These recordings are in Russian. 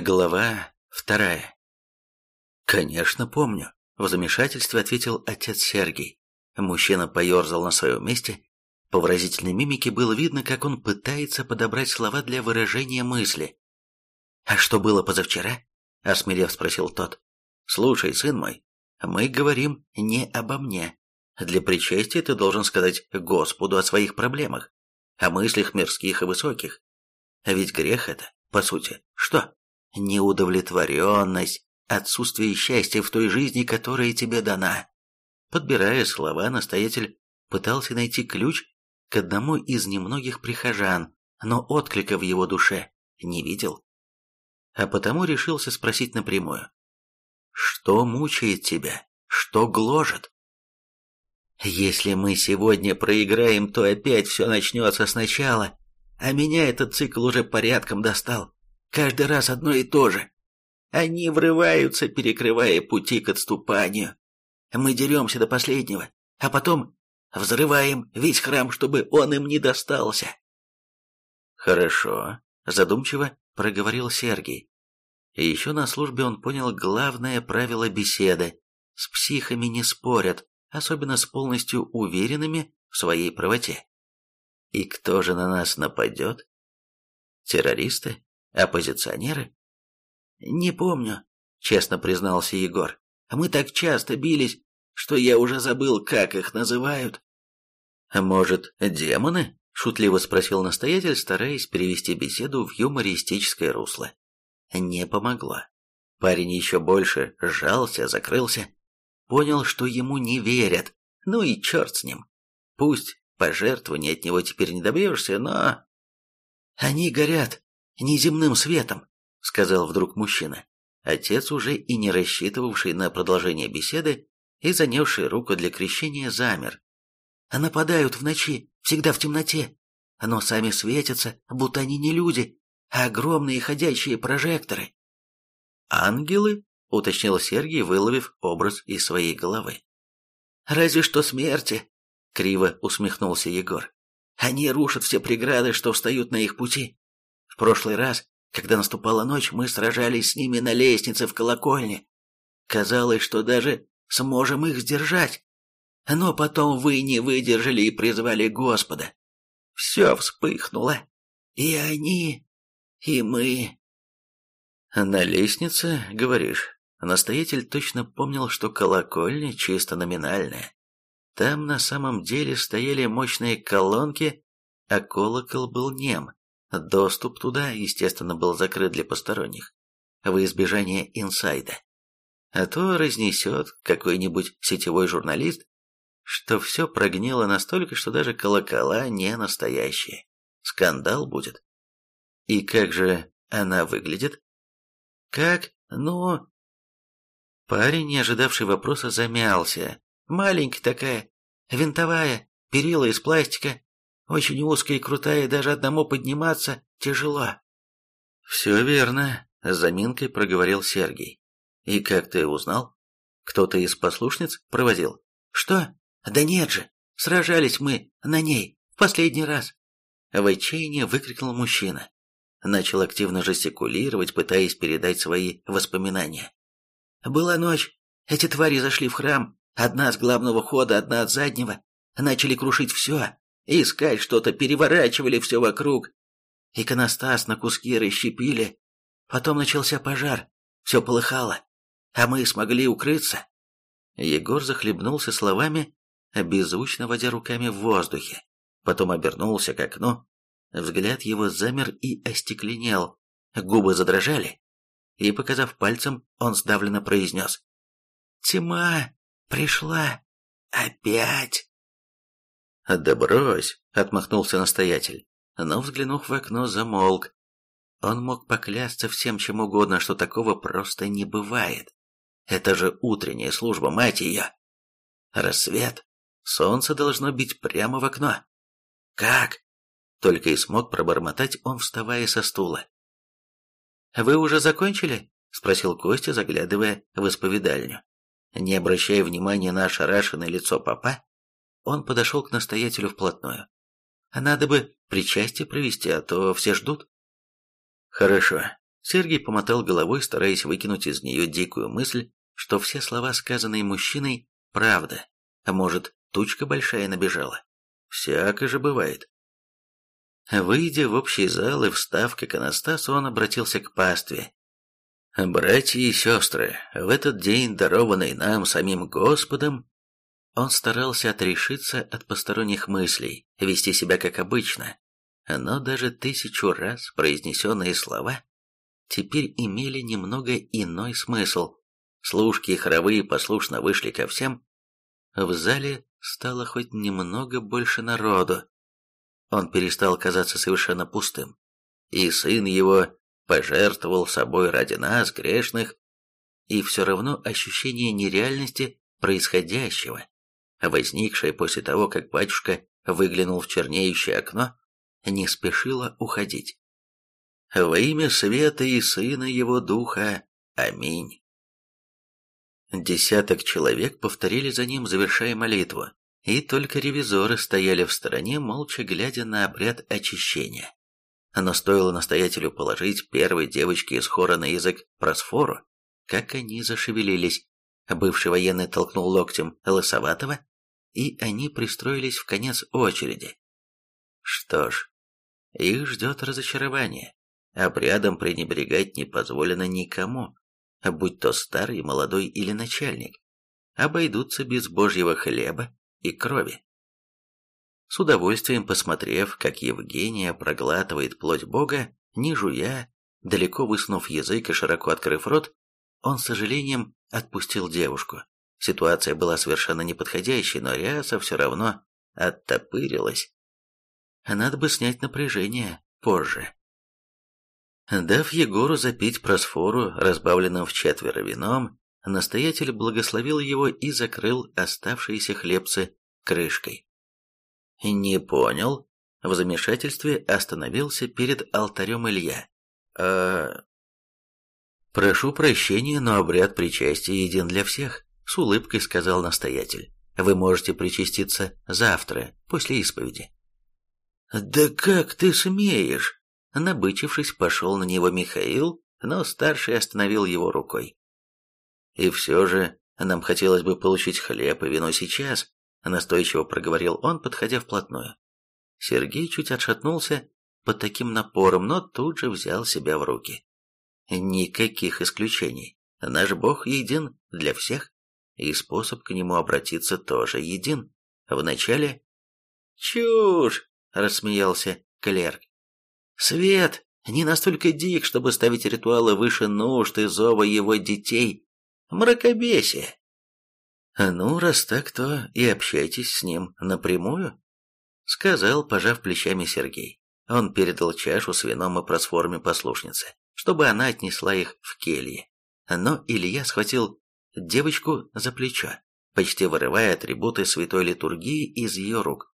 Глава вторая. «Конечно, помню», — в замешательстве ответил отец Сергий. Мужчина поерзал на своем месте. По выразительной мимике было видно, как он пытается подобрать слова для выражения мысли. «А что было позавчера?» — осмелев спросил тот. «Слушай, сын мой, мы говорим не обо мне. Для причастия ты должен сказать Господу о своих проблемах, о мыслях мирских и высоких. А ведь грех это, по сути, что? Неудовлетворенность, отсутствие счастья в той жизни, которая тебе дана. Подбирая слова, настоятель пытался найти ключ к одному из немногих прихожан, но отклика в его душе не видел. А потому решился спросить напрямую. «Что мучает тебя? Что гложет?» «Если мы сегодня проиграем, то опять все начнется сначала, а меня этот цикл уже порядком достал. Каждый раз одно и то же. Они врываются, перекрывая пути к отступанию. Мы деремся до последнего, а потом взрываем весь храм, чтобы он им не достался. Хорошо, задумчиво проговорил Сергей. И еще на службе он понял главное правило беседы. С психами не спорят, особенно с полностью уверенными в своей правоте. И кто же на нас нападет? Террористы? Оппозиционеры? Не помню, честно признался Егор. Мы так часто бились, что я уже забыл, как их называют. Может, демоны? Шутливо спросил настоятель, стараясь перевести беседу в юмористическое русло. Не помогло. Парень еще больше сжался, закрылся. Понял, что ему не верят. Ну и черт с ним. Пусть пожертвований от него теперь не добьешься, но... Они горят, неземным светом», — сказал вдруг мужчина. Отец, уже и не рассчитывавший на продолжение беседы и занесший руку для крещения, замер. «А нападают в ночи, всегда в темноте, но сами светятся, будто они не люди, а огромные ходячие прожекторы». «Ангелы?» — уточнил Сергий, выловив образ из своей головы. «Разве что смерти», — криво усмехнулся Егор. «Они рушат все преграды, что встают на их пути. В прошлый раз, когда наступала ночь, мы сражались с ними на лестнице в колокольне. Казалось, что даже сможем их сдержать. Но потом вы не выдержали и призвали Господа. Все вспыхнуло. И они, и мы. На лестнице, говоришь? Настоятель точно помнил, что колокольня чисто номинальная. Там на самом деле стояли мощные колонки, а колокол был нем. Доступ туда, естественно, был закрыт для посторонних, во избежание инсайда. А то разнесет какой-нибудь сетевой журналист, что все прогнило настолько, что даже колокола не настоящие. Скандал будет. И как же она выглядит? Как? Ну... Парень, не ожидавший вопроса, замялся. Маленькая такая, винтовая, перила из пластика, очень узкая и крутая, даже одному подниматься тяжело. Все верно, с заминкой проговорил Сергей. И как ты узнал? Кто-то из послушниц проводил? Что? Да нет же, сражались мы на ней в последний раз. В отчаянии выкрикнул мужчина. Начал активно жестикулировать, пытаясь передать свои воспоминания. Была ночь. Эти твари зашли в храм, одна с главного хода, одна от заднего. Начали крушить все, Искать что-то, переворачивали все вокруг. Иконостас на куски расщепили. Потом начался пожар, все полыхало, а мы смогли укрыться. Егор захлебнулся словами, беззвучно водя руками в воздухе. Потом обернулся к окну. Взгляд его замер и остекленел, губы задрожали. И, показав пальцем, он сдавленно произнес. «Тьма пришла опять!» «Да брось!» — отмахнулся настоятель, но, взглянув в окно, замолк. Он мог поклясться всем чем угодно, что такого просто не бывает. Это же утренняя служба, мать ее! Рассвет. Солнце должно бить прямо в окно. Как? Только и смог пробормотать он, вставая со стула. «Вы уже закончили?» — спросил Костя, заглядывая в исповедальню. Не обращая внимания на ошарашенное лицо папа, он подошел к настоятелю вплотную. «А надо бы причастие провести, а то все ждут». «Хорошо. Сергей помотал головой, стараясь выкинуть из нее дикую мысль, что все слова, сказанные мужчиной, правда. А может, тучка большая набежала? Всяко же бывает. Выйдя в общий зал и встав к иконостасу, он обратился к пастве. «Братья и сестры, в этот день, дарованный нам самим Господом, он старался отрешиться от посторонних мыслей, вести себя как обычно, но даже тысячу раз произнесенные слова теперь имели немного иной смысл. Служки и хоровые послушно вышли ко всем. В зале стало хоть немного больше народу. Он перестал казаться совершенно пустым. И сын его пожертвовал собой ради нас, грешных, и все равно ощущение нереальности происходящего возникшая после того, как батюшка выглянул в чернеющее окно, не спешила уходить. «Во имя света и сына его духа. Аминь». Десяток человек повторили за ним, завершая молитву, и только ревизоры стояли в стороне, молча глядя на обряд очищения. Но стоило настоятелю положить первой девочке из хора на язык просфору, как они зашевелились. Бывший военный толкнул локтем лысоватого, и они пристроились в конец очереди. Что ж, их ждет разочарование. Обрядом пренебрегать не позволено никому, будь то старый, молодой или начальник. Обойдутся без божьего хлеба и крови. С удовольствием посмотрев, как Евгения проглатывает плоть Бога, не жуя, далеко высунув язык и широко открыв рот, он с сожалением отпустил девушку. Ситуация была совершенно неподходящей, но ряса все равно оттопырилась. Надо бы снять напряжение позже. Дав Егору запить просфору, разбавленным в четверо вином, настоятель благословил его и закрыл оставшиеся хлебцы крышкой. «Не понял?» В замешательстве остановился перед алтарем Илья. «А...» «Прошу прощения, но обряд причастия един для всех. С улыбкой сказал настоятель. Вы можете причаститься завтра, после исповеди. Да как ты смеешь? Набычившись, пошел на него Михаил, но старший остановил его рукой. И все же нам хотелось бы получить хлеб и вино сейчас, настойчиво проговорил он, подходя вплотную. Сергей чуть отшатнулся под таким напором, но тут же взял себя в руки. Никаких исключений. Наш Бог един для всех и способ к нему обратиться тоже един. Вначале... «Чушь!» — рассмеялся клерк. «Свет не настолько дик, чтобы ставить ритуалы выше нужд и зова его детей. Мракобесие!» «Ну, раз так, то и общайтесь с ним напрямую», — сказал, пожав плечами Сергей. Он передал чашу с вином и просформе послушнице, чтобы она отнесла их в келье. Но Илья схватил девочку за плечо, почти вырывая атрибуты святой литургии из ее рук.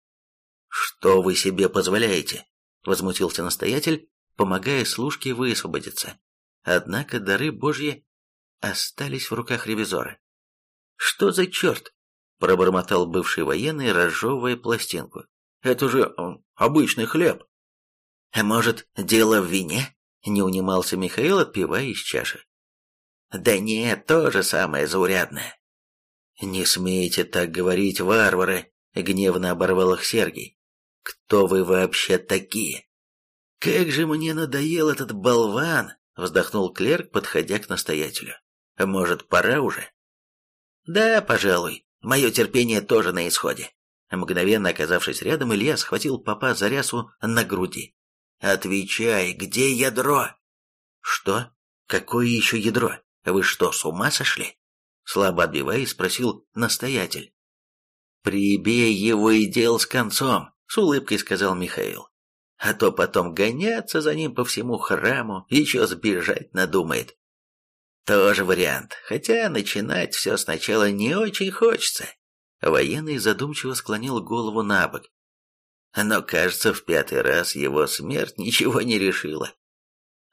«Что вы себе позволяете?» — возмутился настоятель, помогая служке высвободиться. Однако дары Божьи остались в руках ревизора. «Что за черт?» — пробормотал бывший военный, разжевывая пластинку. «Это же обычный хлеб». «А может, дело в вине?» — не унимался Михаил, отпивая из чаши. Да нет, то же самое заурядное. Не смейте так говорить, варвары, гневно оборвал их Сергий. Кто вы вообще такие? Как же мне надоел этот болван, вздохнул клерк, подходя к настоятелю. Может, пора уже? Да, пожалуй. Мое терпение тоже на исходе. Мгновенно оказавшись рядом, Илья схватил папа за рясу на груди. «Отвечай, где ядро?» «Что? Какое еще ядро?» «Вы что, с ума сошли?» Слабо отбиваясь, спросил настоятель. «Прибей его и дел с концом», — с улыбкой сказал Михаил. «А то потом гоняться за ним по всему храму, еще сбежать надумает». Тоже вариант, хотя начинать все сначала не очень хочется. Военный задумчиво склонил голову на бок. Но, кажется, в пятый раз его смерть ничего не решила.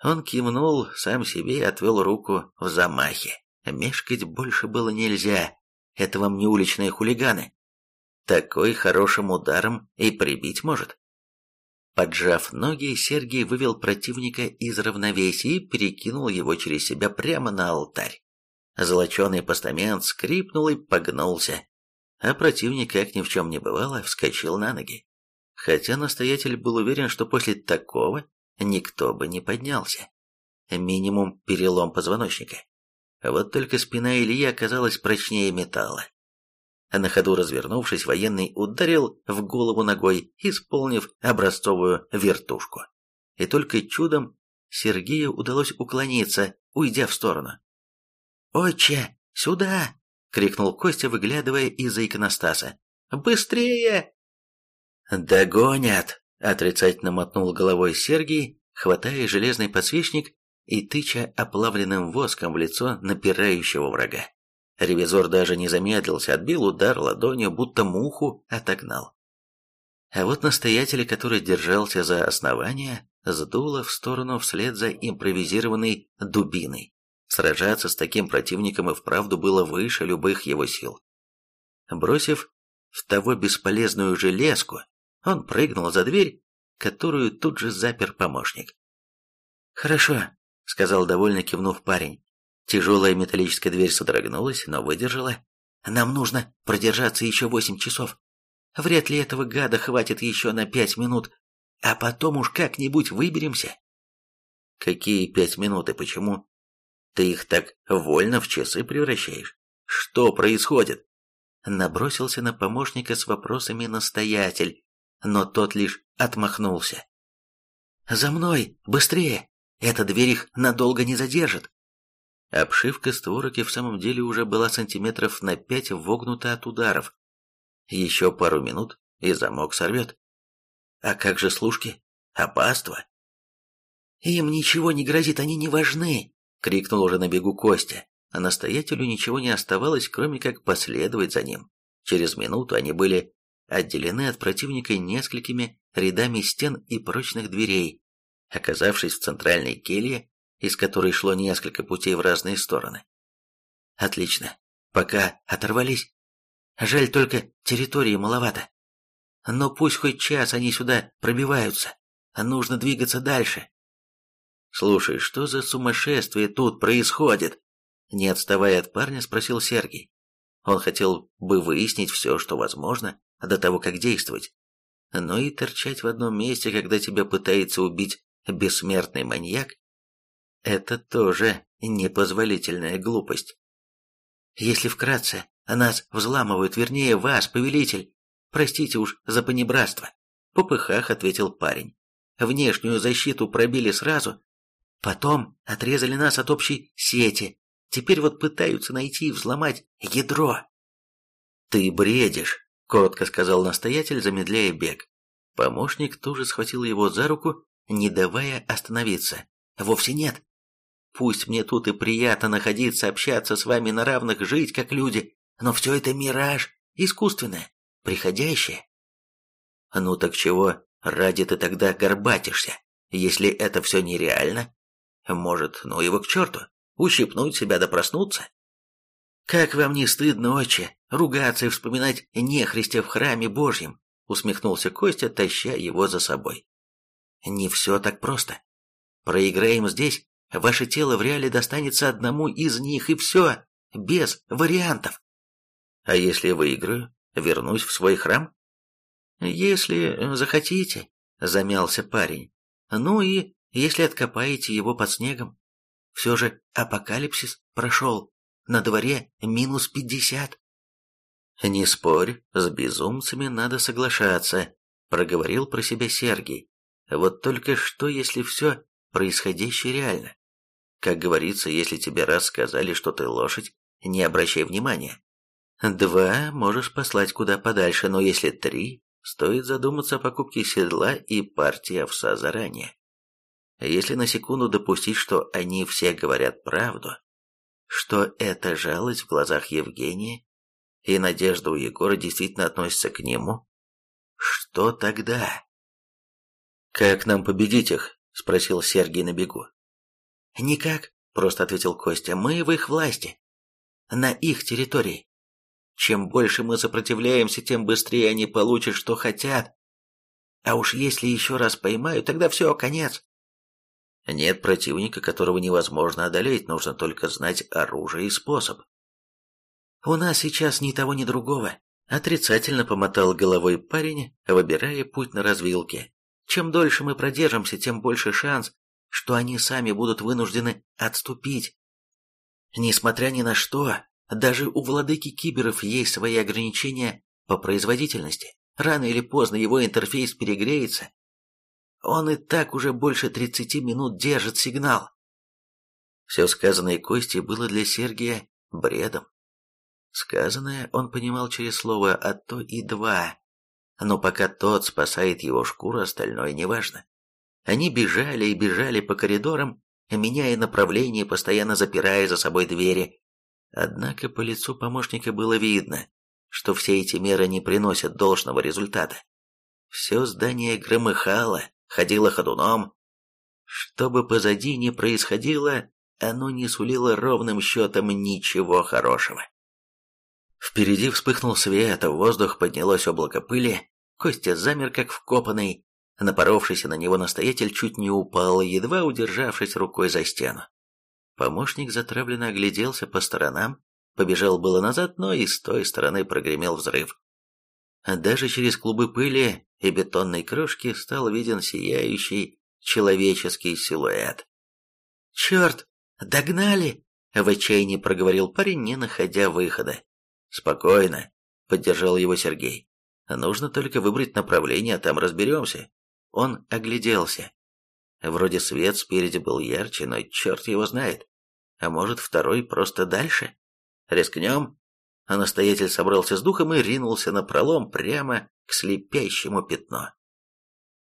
Он кивнул сам себе и отвел руку в замахе. Мешкать больше было нельзя. Это вам не уличные хулиганы. Такой хорошим ударом и прибить может. Поджав ноги, Сергей вывел противника из равновесия и перекинул его через себя прямо на алтарь. Золоченый постамент скрипнул и погнулся, а противник, как ни в чем не бывало, вскочил на ноги. Хотя настоятель был уверен, что после такого никто бы не поднялся. Минимум перелом позвоночника. Вот только спина Ильи оказалась прочнее металла. На ходу развернувшись, военный ударил в голову ногой, исполнив образцовую вертушку. И только чудом Сергею удалось уклониться, уйдя в сторону. «Отче, сюда!» — крикнул Костя, выглядывая из-за иконостаса. «Быстрее!» «Догонят!» — отрицательно мотнул головой Сергей, хватая железный подсвечник и тыча оплавленным воском в лицо напирающего врага. Ревизор даже не замедлился, отбил удар ладонью, будто муху отогнал. А вот настоятель, который держался за основание, сдуло в сторону вслед за импровизированной дубиной. Сражаться с таким противником и вправду было выше любых его сил. Бросив в того бесполезную железку, он прыгнул за дверь, которую тут же запер помощник. «Хорошо», — сказал довольно кивнув парень. Тяжелая металлическая дверь содрогнулась, но выдержала. Нам нужно продержаться еще восемь часов. Вряд ли этого гада хватит еще на пять минут, а потом уж как-нибудь выберемся. Какие пять минут и почему? Ты их так вольно в часы превращаешь? Что происходит? Набросился на помощника с вопросами настоятель, но тот лишь отмахнулся. «За мной! Быстрее! Эта дверь их надолго не задержит!» Обшивка створок в самом деле уже была сантиметров на пять вогнута от ударов. Еще пару минут, и замок сорвет. А как же служки? Опаство? «Им ничего не грозит, они не важны!» — крикнул уже на бегу Костя. А настоятелю ничего не оставалось, кроме как последовать за ним. Через минуту они были отделены от противника несколькими рядами стен и прочных дверей. Оказавшись в центральной келье, из которой шло несколько путей в разные стороны. Отлично. Пока оторвались. Жаль только территории маловато. Но пусть хоть час они сюда пробиваются. Нужно двигаться дальше. Слушай, что за сумасшествие тут происходит? Не отставая от парня, спросил Сергей. Он хотел бы выяснить все, что возможно, до того, как действовать. Но и торчать в одном месте, когда тебя пытается убить бессмертный маньяк, это тоже непозволительная глупость. Если вкратце, нас взламывают, вернее, вас, повелитель. Простите уж за понебратство. Попыхах ответил парень. Внешнюю защиту пробили сразу, потом отрезали нас от общей сети. Теперь вот пытаются найти и взломать ядро. Ты бредишь, коротко сказал настоятель, замедляя бег. Помощник тоже схватил его за руку, не давая остановиться. Вовсе нет. Пусть мне тут и приятно находиться, общаться с вами на равных, жить как люди, но все это мираж, искусственное, приходящее. Ну так чего ради ты тогда горбатишься, если это все нереально? Может, ну его к черту, ущипнуть себя да проснуться? Как вам не стыдно, отче, ругаться и вспоминать нехристя в храме Божьем? Усмехнулся Костя, таща его за собой. Не все так просто. Проиграем здесь, Ваше тело в реале достанется одному из них, и все, без вариантов. А если выиграю, вернусь в свой храм? Если захотите, замялся парень. Ну и если откопаете его под снегом. Все же апокалипсис прошел, на дворе минус пятьдесят. Не спорь, с безумцами надо соглашаться, проговорил про себя Сергей. Вот только что, если все происходящее реально? Как говорится, если тебе раз сказали, что ты лошадь, не обращай внимания. Два можешь послать куда подальше, но если три, стоит задуматься о покупке седла и партии овса заранее. Если на секунду допустить, что они все говорят правду, что это жалость в глазах Евгения, и надежда у Егора действительно относится к нему, что тогда? «Как нам победить их?» – спросил Сергей на бегу. «Никак», — просто ответил Костя, — «мы в их власти. На их территории. Чем больше мы сопротивляемся, тем быстрее они получат, что хотят». А уж если еще раз поймаю, тогда все, конец. Нет противника, которого невозможно одолеть, нужно только знать оружие и способ. У нас сейчас ни того, ни другого. Отрицательно помотал головой парень, выбирая путь на развилке. Чем дольше мы продержимся, тем больше шанс, что они сами будут вынуждены отступить. Несмотря ни на что, даже у владыки киберов есть свои ограничения по производительности. Рано или поздно его интерфейс перегреется. Он и так уже больше 30 минут держит сигнал. Все сказанное Костей было для Сергия бредом. Сказанное он понимал через слово «а то и два». Но пока тот спасает его шкуру, остальное неважно. Они бежали и бежали по коридорам, меняя направление, постоянно запирая за собой двери. Однако по лицу помощника было видно, что все эти меры не приносят должного результата. Все здание громыхало, ходило ходуном. Что бы позади ни происходило, оно не сулило ровным счетом ничего хорошего. Впереди вспыхнул свет, в воздух поднялось облако пыли, Костя замер как вкопанный, напоровшийся на него настоятель чуть не упал, едва удержавшись рукой за стену. Помощник затравленно огляделся по сторонам, побежал было назад, но и с той стороны прогремел взрыв. Даже через клубы пыли и бетонной крошки стал виден сияющий человеческий силуэт. «Черт! Догнали!» — в отчаянии проговорил парень, не находя выхода. «Спокойно», — поддержал его Сергей. «Нужно только выбрать направление, а там разберемся». Он огляделся. Вроде свет спереди был ярче, но черт его знает. А может, второй просто дальше? Рискнем? А настоятель собрался с духом и ринулся на пролом прямо к слепящему пятну.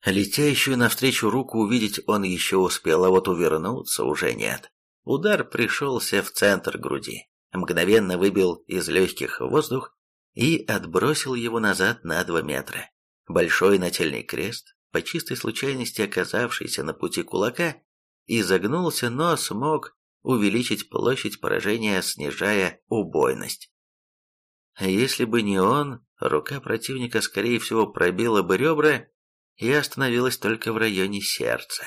Летящую навстречу руку увидеть он еще успел, а вот увернуться уже нет. Удар пришелся в центр груди мгновенно выбил из легких воздух и отбросил его назад на два метра. Большой нательный крест, по чистой случайности оказавшийся на пути кулака, изогнулся, но смог увеличить площадь поражения, снижая убойность. Если бы не он, рука противника, скорее всего, пробила бы ребра и остановилась только в районе сердца.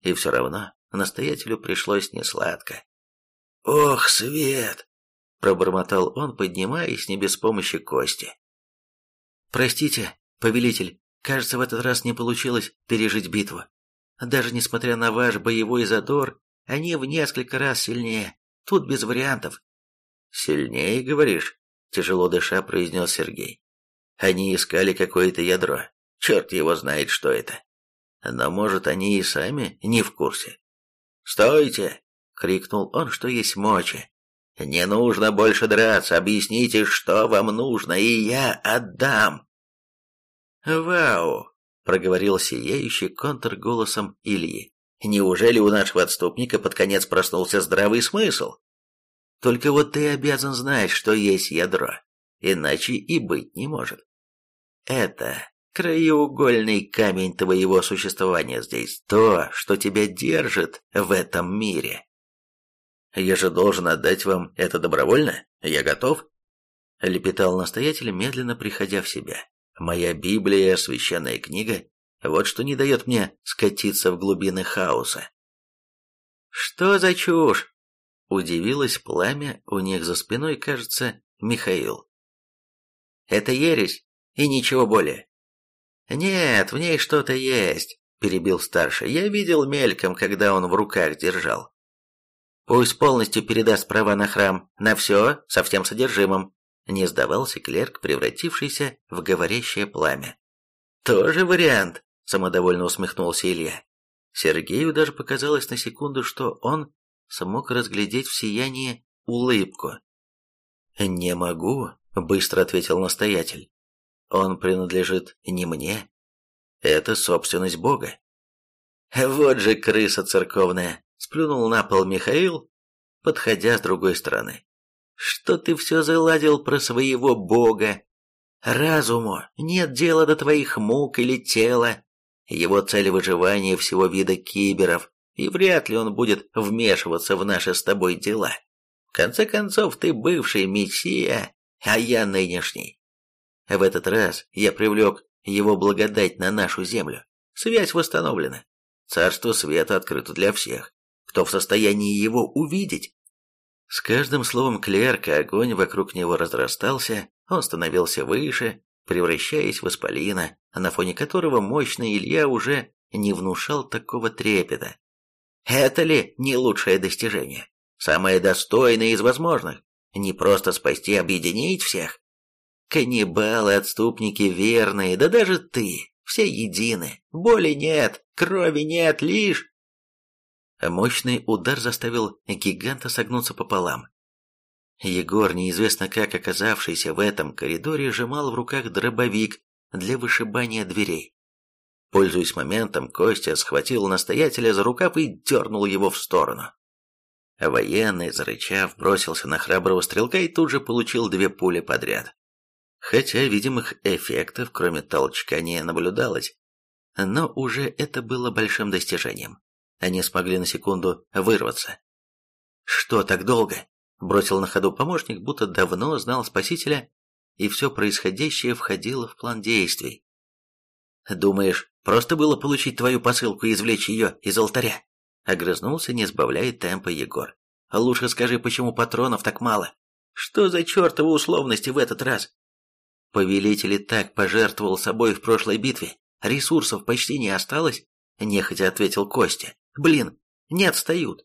И все равно настоятелю пришлось несладко. «Ох, Свет!» пробормотал он, поднимаясь не без помощи Кости. «Простите, повелитель, кажется, в этот раз не получилось пережить битву. Даже несмотря на ваш боевой задор, они в несколько раз сильнее. Тут без вариантов». «Сильнее, говоришь?» – тяжело дыша произнес Сергей. «Они искали какое-то ядро. Черт его знает, что это. Но, может, они и сами не в курсе». «Стойте!» — крикнул он, что есть мочи. Не нужно больше драться, объясните, что вам нужно, и я отдам. Вау, проговорил сияющий контр голосом Ильи. Неужели у нашего отступника под конец проснулся здравый смысл? Только вот ты обязан знать, что есть ядро, иначе и быть не может. Это краеугольный камень твоего существования здесь, то, что тебя держит в этом мире. Я же должен отдать вам это добровольно? Я готов?» Лепетал настоятель, медленно приходя в себя. «Моя Библия, священная книга, вот что не дает мне скатиться в глубины хаоса». «Что за чушь?» Удивилось пламя у них за спиной, кажется, Михаил. «Это ересь, и ничего более». «Нет, в ней что-то есть», — перебил старший. «Я видел мельком, когда он в руках держал. Пусть полностью передаст права на храм, на все, со всем содержимым. Не сдавался клерк, превратившийся в говорящее пламя. Тоже вариант, самодовольно усмехнулся Илья. Сергею даже показалось на секунду, что он смог разглядеть в сиянии улыбку. «Не могу», — быстро ответил настоятель. «Он принадлежит не мне. Это собственность Бога». «Вот же крыса церковная!» Сплюнул на пол Михаил, подходя с другой стороны. «Что ты все заладил про своего бога? Разуму нет дела до твоих мук или тела. Его цель выживания всего вида киберов, и вряд ли он будет вмешиваться в наши с тобой дела. В конце концов, ты бывший мессия, а я нынешний. В этот раз я привлек его благодать на нашу землю. Связь восстановлена. Царство света открыто для всех, кто в состоянии его увидеть. С каждым словом клерка огонь вокруг него разрастался, он становился выше, превращаясь в исполина, на фоне которого мощный Илья уже не внушал такого трепета. Это ли не лучшее достижение? Самое достойное из возможных? Не просто спасти, объединить всех? Каннибалы, отступники верные, да даже ты, все едины. Боли нет, крови нет, лишь... Мощный удар заставил гиганта согнуться пополам. Егор, неизвестно как оказавшийся в этом коридоре, сжимал в руках дробовик для вышибания дверей. Пользуясь моментом, Костя схватил настоятеля за рукав и дернул его в сторону. Военный, зарычав, бросился на храброго стрелка и тут же получил две пули подряд. Хотя видимых эффектов, кроме толчка, не наблюдалось. Но уже это было большим достижением. Они смогли на секунду вырваться. «Что так долго?» – бросил на ходу помощник, будто давно знал спасителя, и все происходящее входило в план действий. «Думаешь, просто было получить твою посылку и извлечь ее из алтаря?» Огрызнулся, не сбавляя темпа Егор. «Лучше скажи, почему патронов так мало? Что за чертовы условности в этот раз?» Повелитель и так пожертвовал собой в прошлой битве. Ресурсов почти не осталось, нехотя ответил Костя. Блин, не отстают.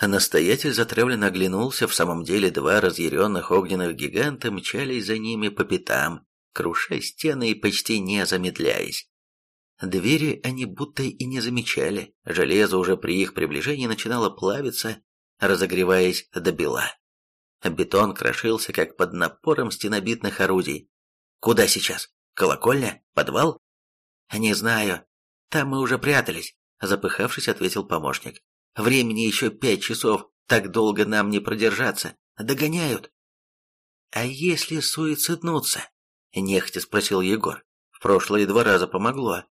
Настоятель затравленно оглянулся, в самом деле два разъяренных огненных гиганта мчались за ними по пятам, круша стены и почти не замедляясь. Двери они будто и не замечали, железо уже при их приближении начинало плавиться, разогреваясь до бела. Бетон крошился, как под напором стенобитных орудий. Куда сейчас? Колокольня? Подвал? Не знаю. Там мы уже прятались, запыхавшись, ответил помощник. Времени еще пять часов, так долго нам не продержаться. Догоняют. А если суициднуться? Нехотя спросил Егор. В прошлые два раза помогло.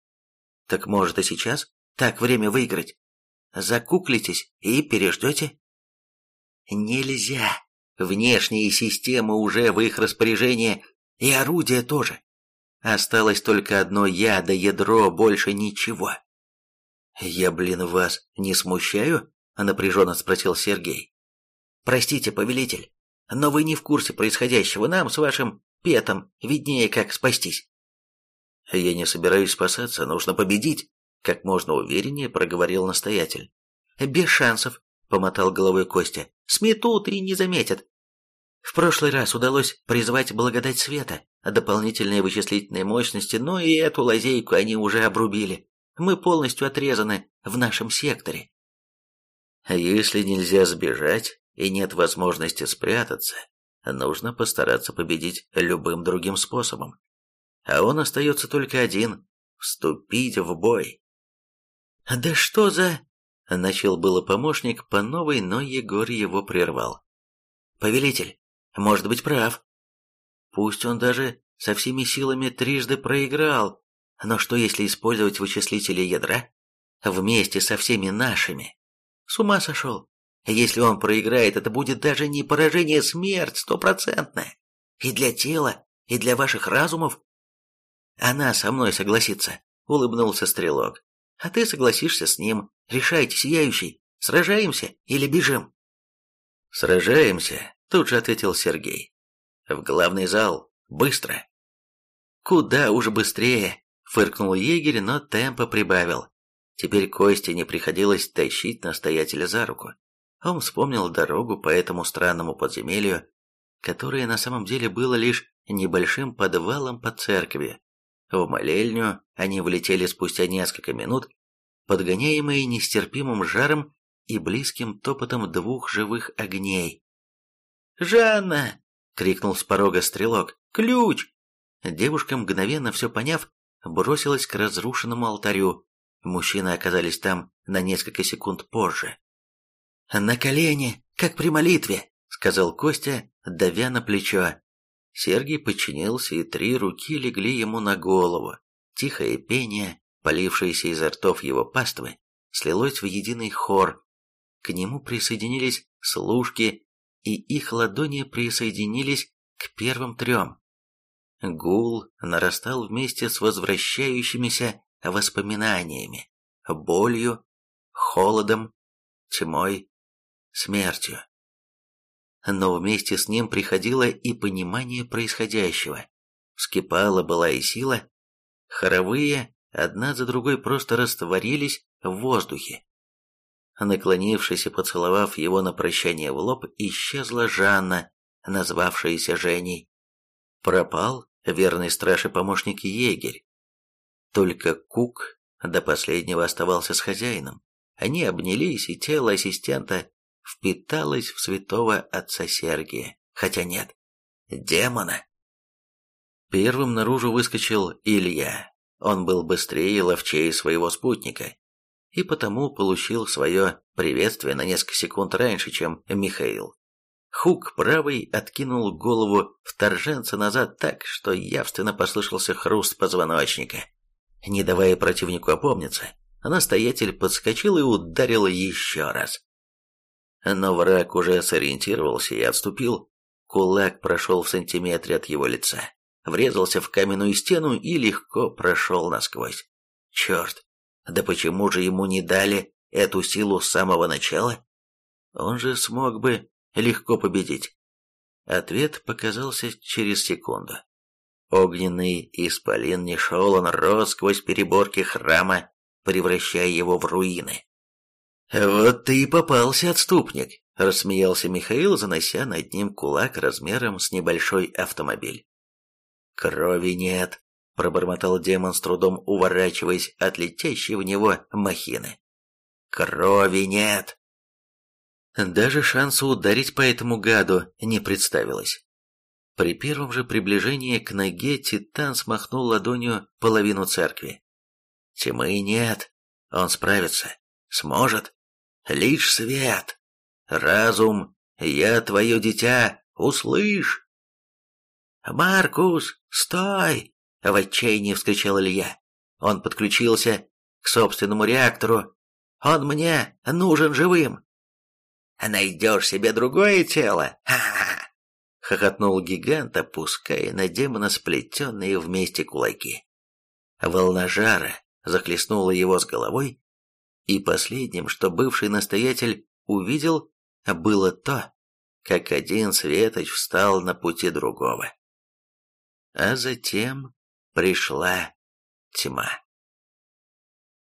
Так может и сейчас? Так время выиграть. Закуклитесь и переждете? Нельзя. Внешние системы уже в их распоряжении, и орудия тоже. Осталось только одно ядо, ядро, больше ничего. «Я, блин, вас не смущаю?» – напряженно спросил Сергей. «Простите, повелитель, но вы не в курсе происходящего. Нам с вашим петом виднее, как спастись». «Я не собираюсь спасаться, нужно победить», — как можно увереннее проговорил настоятель. «Без шансов», — помотал головой Костя. «Сметут и не заметят. В прошлый раз удалось призвать благодать света, дополнительные вычислительные мощности, но и эту лазейку они уже обрубили. Мы полностью отрезаны в нашем секторе». «Если нельзя сбежать и нет возможности спрятаться, нужно постараться победить любым другим способом а он остается только один — вступить в бой. «Да что за...» — начал было помощник по новой, но Егор его прервал. «Повелитель, может быть прав. Пусть он даже со всеми силами трижды проиграл, но что если использовать вычислители ядра вместе со всеми нашими? С ума сошел. Если он проиграет, это будет даже не поражение, смерть стопроцентная. И для тела, и для ваших разумов она со мной согласится, улыбнулся стрелок. А ты согласишься с ним. Решайте, сияющий, сражаемся или бежим? Сражаемся, тут же ответил Сергей. В главный зал, быстро. Куда уж быстрее, фыркнул егерь, но темпа прибавил. Теперь Косте не приходилось тащить настоятеля за руку. Он вспомнил дорогу по этому странному подземелью, которое на самом деле было лишь небольшим подвалом под церковью. В молельню они влетели спустя несколько минут, подгоняемые нестерпимым жаром и близким топотом двух живых огней. «Жанна!» — крикнул с порога стрелок. «Ключ!» Девушка, мгновенно все поняв, бросилась к разрушенному алтарю. Мужчины оказались там на несколько секунд позже. «На колени, как при молитве», — сказал Костя, давя на плечо. Сергий подчинился, и три руки легли ему на голову. Тихое пение, полившееся изо ртов его паствы, слилось в единый хор. К нему присоединились служки, и их ладони присоединились к первым трем. гул нарастал вместе с возвращающимися воспоминаниями, болью, холодом, тьмой, смертью. Но вместе с ним приходило и понимание происходящего. Вскипала была и сила. Хоровые одна за другой просто растворились в воздухе. Наклонившись и поцеловав его на прощание в лоб, исчезла Жанна, назвавшаяся Женей. Пропал верный страж и помощник егерь. Только Кук до последнего оставался с хозяином. Они обнялись, и тело ассистента впиталось в святого отца Сергия. Хотя нет, демона. Первым наружу выскочил Илья. Он был быстрее и ловчее своего спутника, и потому получил свое приветствие на несколько секунд раньше, чем Михаил. Хук правый откинул голову вторженца назад так, что явственно послышался хруст позвоночника. Не давая противнику опомниться, настоятель подскочил и ударил еще раз. Но враг уже сориентировался и отступил. Кулак прошел в сантиметре от его лица, врезался в каменную стену и легко прошел насквозь. Черт, да почему же ему не дали эту силу с самого начала? Он же смог бы легко победить. Ответ показался через секунду. Огненный исполин не шел, он рос сквозь переборки храма, превращая его в руины. «Вот ты и попался, отступник!» – рассмеялся Михаил, занося над ним кулак размером с небольшой автомобиль. «Крови нет!» – пробормотал демон с трудом, уворачиваясь от летящей в него махины. «Крови нет!» Даже шанса ударить по этому гаду не представилось. При первом же приближении к ноге Титан смахнул ладонью половину церкви. Тьмы нет, он справится, сможет. Лишь свет. Разум, я твое дитя, услышь. «Маркус, стой!» — в отчаянии вскричал Илья. Он подключился к собственному реактору. «Он мне нужен живым!» «Найдешь себе другое тело? Ха-ха-ха!» — хохотнул гигант, опуская на демона сплетенные вместе кулаки. Волна жара захлестнула его с головой, и последним, что бывший настоятель увидел, было то, как один светоч встал на пути другого. А затем пришла тьма.